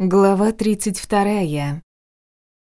Глава 32.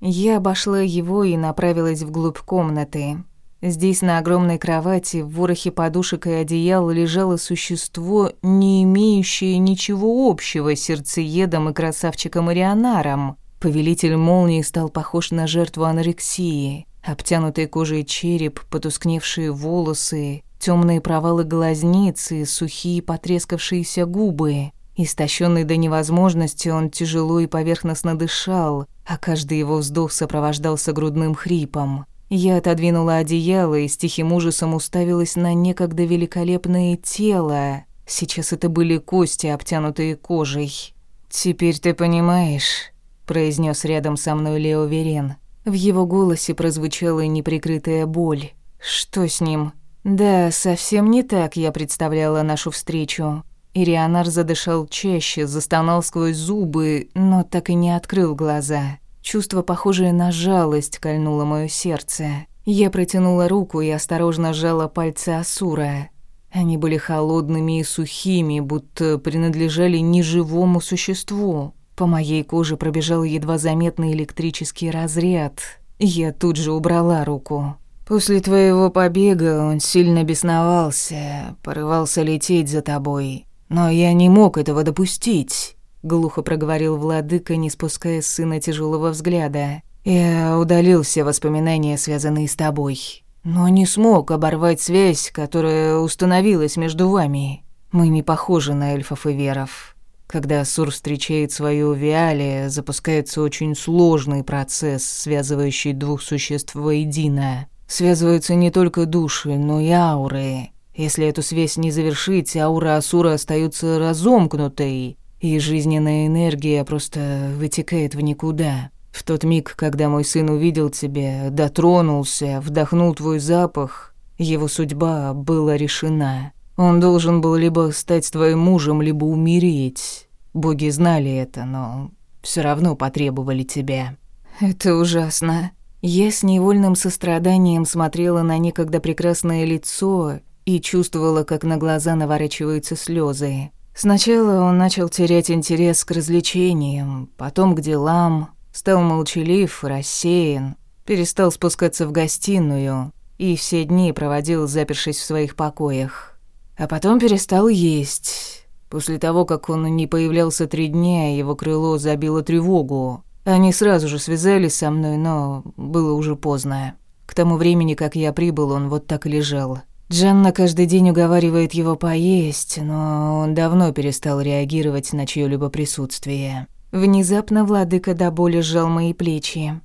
Я обошла его и направилась вглубь комнаты. Здесь на огромной кровати в ворохе подушек и одеял лежало существо, не имеющее ничего общего с сердцеедом и красавчиком Ирионаром. Повелитель молнии стал похож на жертву анорексии. Обтянутый кожей череп, потускневшие волосы, темные провалы глазниц и сухие потрескавшиеся губы. Истощенный до невозможности, он тяжело и поверхностно дышал, а каждый его вздох сопровождался грудным хрипом. Я отодвинула одеяло и с тихим ужасом уставилась на некогда великолепное тело. Сейчас это были кости, обтянутые кожей. «Теперь ты понимаешь», — произнес рядом со мной Лео Верен. В его голосе прозвучала неприкрытая боль. «Что с ним?» «Да, совсем не так я представляла нашу встречу. Ирианар задышал чаще, застонал сквозь зубы, но так и не открыл глаза. Чувство, похожее на жалость, кольнуло моё сердце. Я протянула руку и осторожно сжала пальцы Асура. Они были холодными и сухими, будто принадлежали неживому существу. По моей коже пробежал едва заметный электрический разряд. Я тут же убрала руку. «После твоего побега он сильно бесновался, порывался лететь за тобой. «Но я не мог этого допустить», — глухо проговорил владыка, не спуская с сына тяжелого взгляда. «Я удалил все воспоминания, связанные с тобой, но не смог оборвать связь, которая установилась между вами. Мы не похожи на эльфов и веров. Когда Сур встречает свою Виали, запускается очень сложный процесс, связывающий двух существ воедино. Связываются не только души, но и ауры. Если эту связь не завершить, аура Асура остается разомкнутой, и жизненная энергия просто вытекает в никуда. В тот миг, когда мой сын увидел тебя, дотронулся, вдохнул твой запах, его судьба была решена. Он должен был либо стать твоим мужем, либо умереть. Боги знали это, но все равно потребовали тебя. Это ужасно. Я с невольным состраданием смотрела на некогда прекрасное лицо и чувствовала, как на глаза наворачиваются слезы. Сначала он начал терять интерес к развлечениям, потом к делам, стал молчалив, рассеян, перестал спускаться в гостиную и все дни проводил, запершись в своих покоях. А потом перестал есть. После того, как он не появлялся три дня, его крыло забило тревогу. Они сразу же связались со мной, но было уже поздно. К тому времени, как я прибыл, он вот так лежал, Дженна каждый день уговаривает его поесть, но он давно перестал реагировать на чьё-либо присутствие. Внезапно владыка до боли сжал мои плечи.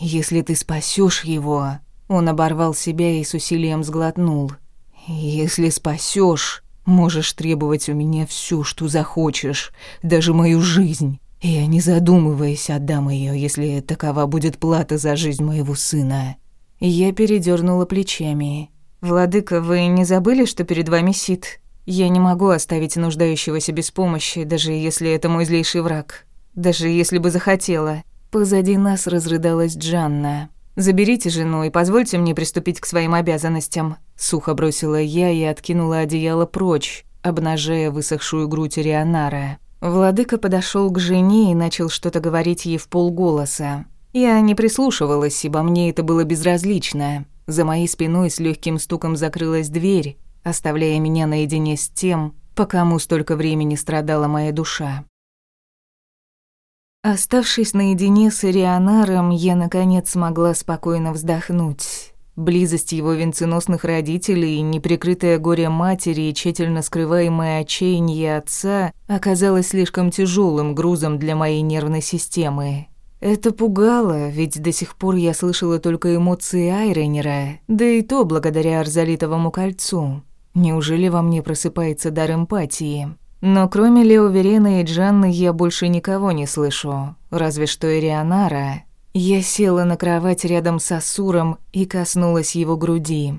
«Если ты спасёшь его...» Он оборвал себя и с усилием сглотнул. «Если спасёшь, можешь требовать у меня всё, что захочешь, даже мою жизнь. Я, не задумываясь, отдам её, если такова будет плата за жизнь моего сына». Я передёрнула плечами. «Владыка, вы не забыли, что перед вами Сид? Я не могу оставить нуждающегося без помощи, даже если это мой злейший враг. Даже если бы захотела». Позади нас разрыдалась Джанна. «Заберите жену и позвольте мне приступить к своим обязанностям». Сухо бросила я и откинула одеяло прочь, обнажая высохшую грудь Рионара. Владыка подошел к жене и начал что-то говорить ей в полголоса. Я не прислушивалась, ибо мне это было безразлично. За моей спиной с легким стуком закрылась дверь, оставляя меня наедине с тем, по кому столько времени страдала моя душа. Оставшись наедине с Ирианаром, я наконец смогла спокойно вздохнуть. Близость его венценосных родителей, неприкрытое горе матери и тщательно скрываемое отчаяние отца оказалось слишком тяжелым грузом для моей нервной системы. Это пугало, ведь до сих пор я слышала только эмоции Айренера, да и то благодаря Арзалитовому кольцу. Неужели во мне просыпается дар эмпатии? Но кроме Лео Верена и Джанны я больше никого не слышу, разве что Ирианара. Я села на кровать рядом с Асуром и коснулась его груди.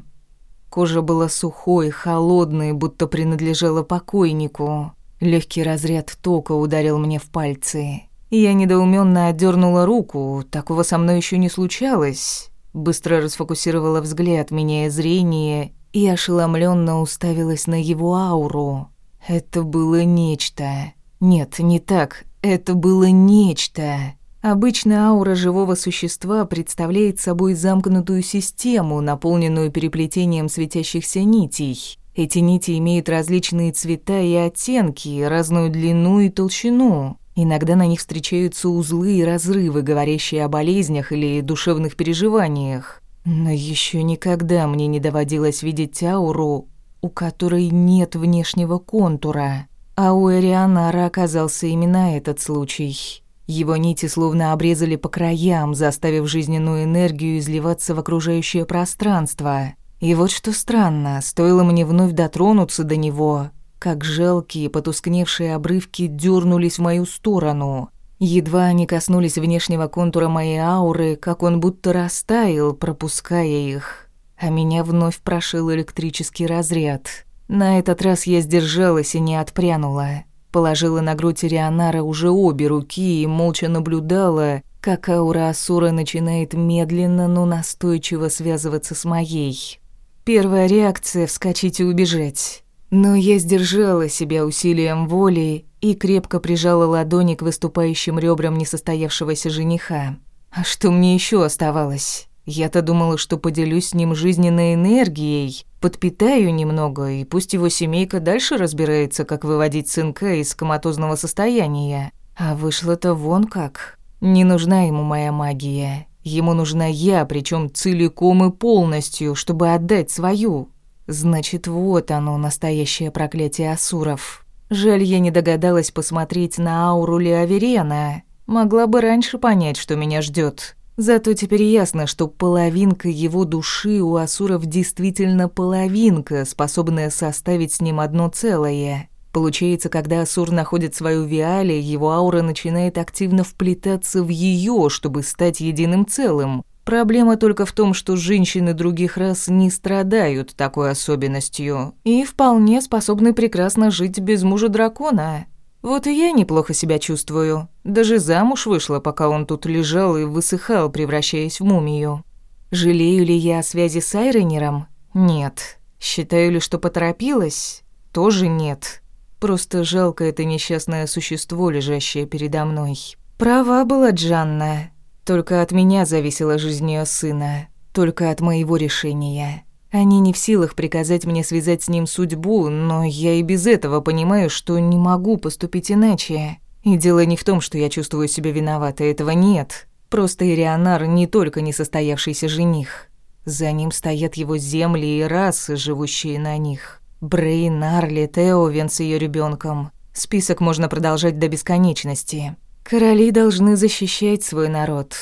Кожа была сухой, холодной, будто принадлежала покойнику. Легкий разряд тока ударил мне в пальцы. Я недоуменно отдернула руку, такого со мной еще не случалось. Быстро расфокусировала взгляд, меняя зрение, и ошеломленно уставилась на его ауру. Это было нечто. Нет, не так. Это было нечто. Обычно аура живого существа представляет собой замкнутую систему, наполненную переплетением светящихся нитей. Эти нити имеют различные цвета и оттенки, разную длину и толщину. Иногда на них встречаются узлы и разрывы, говорящие о болезнях или душевных переживаниях. Но еще никогда мне не доводилось видеть ауру, у которой нет внешнего контура. А у Эрианара оказался именно этот случай. Его нити словно обрезали по краям, заставив жизненную энергию изливаться в окружающее пространство. И вот что странно, стоило мне вновь дотронуться до него, как жалкие потускневшие обрывки дернулись в мою сторону. Едва они коснулись внешнего контура моей ауры, как он будто растаял, пропуская их. А меня вновь прошил электрический разряд. На этот раз я сдержалась и не отпрянула. Положила на грудь Рионара уже обе руки и молча наблюдала, как аура Асура начинает медленно, но настойчиво связываться с моей. Первая реакция — вскочить и убежать. Но я сдержала себя усилием воли и крепко прижала ладони к выступающим ребрам несостоявшегося жениха. А что мне еще оставалось? Я-то думала, что поделюсь с ним жизненной энергией, подпитаю немного, и пусть его семейка дальше разбирается, как выводить сынка из коматозного состояния. А вышло-то вон как. Не нужна ему моя магия. Ему нужна я, причем целиком и полностью, чтобы отдать свою. Значит, вот оно, настоящее проклятие асуров. Жаль, я не догадалась посмотреть на ауру Леоверена. Могла бы раньше понять, что меня ждет. Зато теперь ясно, что половинка его души у Асуров действительно половинка, способная составить с ним одно целое. Получается, когда Асур находит свою Виале, его аура начинает активно вплетаться в ее, чтобы стать единым целым. Проблема только в том, что женщины других рас не страдают такой особенностью и вполне способны прекрасно жить без мужа дракона. Вот и я неплохо себя чувствую. Даже замуж вышла, пока он тут лежал и высыхал, превращаясь в мумию. Жалею ли я о связи с Айронером? Нет. Считаю ли, что поторопилась? Тоже нет. Просто жалко это несчастное существо, лежащее передо мной. Права была Джанна. Только от меня зависела жизнь ее сына. Только от моего решения. Они не в силах приказать мне связать с ним судьбу, но я и без этого понимаю, что не могу поступить иначе. И дело не в том, что я чувствую себя виноватой, этого нет. Просто Ирионар не только несостоявшийся жених. За ним стоят его земли и расы, живущие на них. Брейн, Арли, Теовен с ее ребенком. Список можно продолжать до бесконечности. Короли должны защищать свой народ.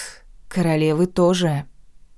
Королевы тоже.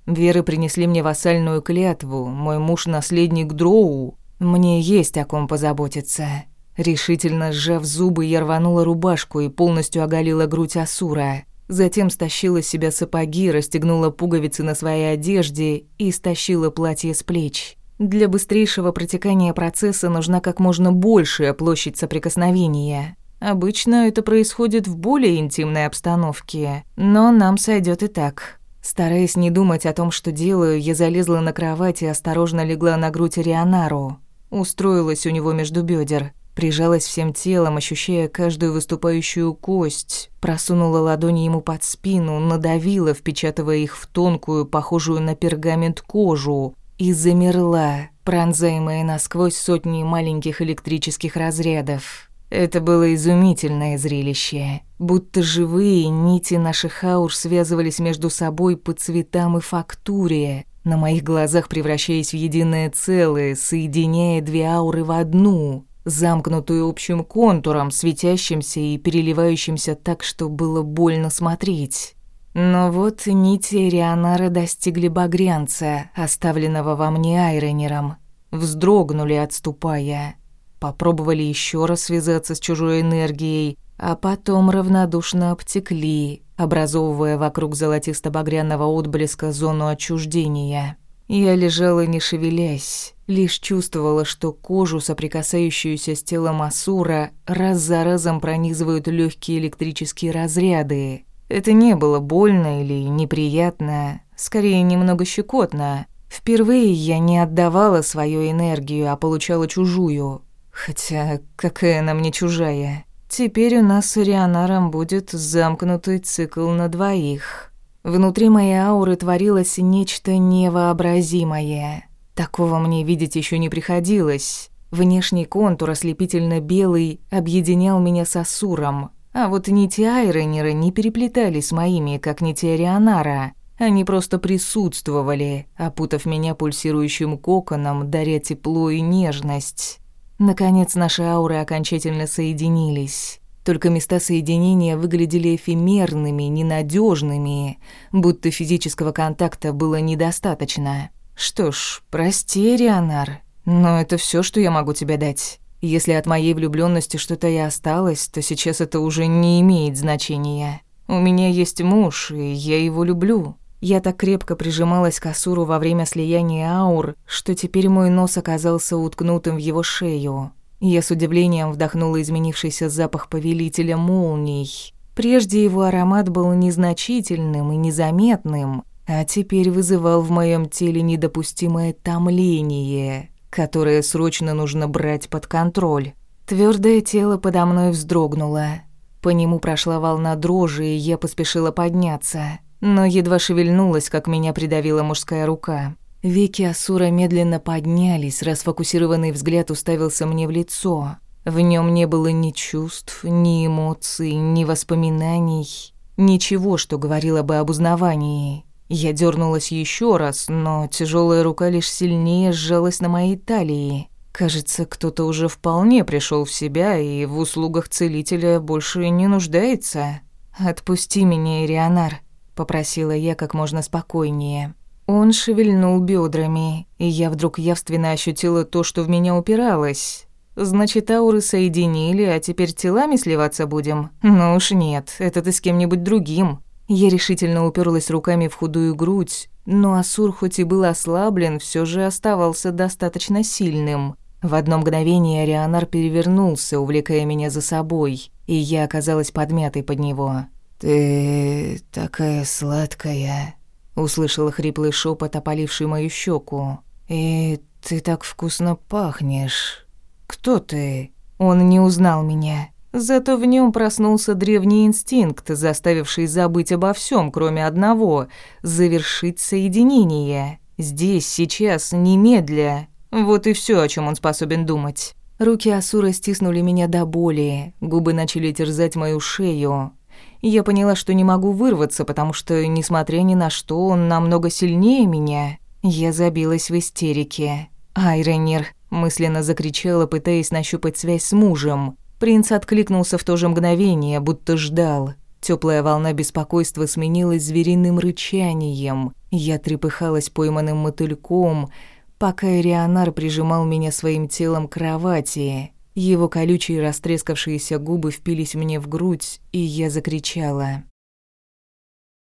Веры принесли мне вассальную клятву, мой муж — наследник Дроу. Мне есть о ком позаботиться. Решительно сжав зубы, я рванула рубашку и полностью оголила грудь Асура. Затем стащила с себя сапоги, расстегнула пуговицы на своей одежде и стащила платье с плеч. Для быстрейшего протекания процесса нужна как можно большая площадь соприкосновения. Обычно это происходит в более интимной обстановке, но нам сойдет и так. Стараясь не думать о том, что делаю, я залезла на кровать и осторожно легла на грудь Рионару. Устроилась у него между бедер, прижалась всем телом, ощущая каждую выступающую кость, просунула ладони ему под спину, надавила, впечатывая их в тонкую, похожую на пергамент кожу, и замерла, пронзаемая насквозь сотни маленьких электрических разрядов. Это было изумительное зрелище. Будто живые нити наших аур связывались между собой по цветам и фактуре, на моих глазах превращаясь в единое целое, соединяя две ауры в одну, замкнутую общим контуром, светящимся и переливающимся так, что было больно смотреть. Но вот нити Рионара достигли багрянца, оставленного во мне Айронером. Вздрогнули, отступая. Попробовали еще раз связаться с чужой энергией, а потом равнодушно обтекли, образовывая вокруг золотисто-багряного отблеска зону отчуждения. Я лежала не шевелясь, лишь чувствовала, что кожу, соприкасающуюся с телом Асура, раз за разом пронизывают легкие электрические разряды. Это не было больно или неприятно, скорее немного щекотно. Впервые я не отдавала свою энергию, а получала чужую. Хотя, какая она мне чужая. Теперь у нас с Рионаром будет замкнутый цикл на двоих. Внутри моей ауры творилось нечто невообразимое. Такого мне видеть еще не приходилось. Внешний контур ослепительно белый объединял меня с Асуром, а вот нити Айронера не переплетались с моими, как нити Рионара. Они просто присутствовали, опутав меня пульсирующим коконом, даря тепло и нежность. Наконец наши ауры окончательно соединились. Только места соединения выглядели эфемерными, ненадежными, будто физического контакта было недостаточно. Что ж, прости, Рионар, но это все, что я могу тебе дать. Если от моей влюбленности что-то и осталось, то сейчас это уже не имеет значения. У меня есть муж, и я его люблю. Я так крепко прижималась к Асуру во время слияния аур, что теперь мой нос оказался уткнутым в его шею. Я с удивлением вдохнула изменившийся запах повелителя молний. Прежде его аромат был незначительным и незаметным, а теперь вызывал в моем теле недопустимое томление, которое срочно нужно брать под контроль. Твердое тело подо мной вздрогнуло. По нему прошла волна дрожи, и я поспешила подняться но едва шевельнулась, как меня придавила мужская рука. Веки Асура медленно поднялись, расфокусированный взгляд уставился мне в лицо. В нем не было ни чувств, ни эмоций, ни воспоминаний, ничего, что говорило бы об узнавании. Я дернулась еще раз, но тяжелая рука лишь сильнее сжалась на моей талии. Кажется, кто-то уже вполне пришел в себя и в услугах целителя больше не нуждается. «Отпусти меня, Ирионар», попросила я как можно спокойнее. Он шевельнул бедрами, и я вдруг явственно ощутила то, что в меня упиралось. Значит, ауры соединили, а теперь телами сливаться будем? Ну уж нет, это ты с кем-нибудь другим. Я решительно уперлась руками в худую грудь, но Асур хоть и был ослаблен, все же оставался достаточно сильным. В одно мгновение Арианар перевернулся, увлекая меня за собой, и я оказалась подмятой под него. «Ты такая сладкая», — услышала хриплый шепот, опаливший мою щеку. «И ты так вкусно пахнешь. Кто ты?» Он не узнал меня. Зато в нем проснулся древний инстинкт, заставивший забыть обо всем, кроме одного — завершить соединение. Здесь, сейчас, немедля. Вот и все, о чем он способен думать. Руки Асура стиснули меня до боли, губы начали терзать мою шею, я поняла, что не могу вырваться, потому что, несмотря ни на что, он намного сильнее меня. Я забилась в истерике. «Айренер!» – мысленно закричала, пытаясь нащупать связь с мужем. Принц откликнулся в то же мгновение, будто ждал. Теплая волна беспокойства сменилась звериным рычанием. Я трепыхалась пойманным мотыльком, пока Эрионар прижимал меня своим телом к кровати. Его колючие растрескавшиеся губы впились мне в грудь, и я закричала.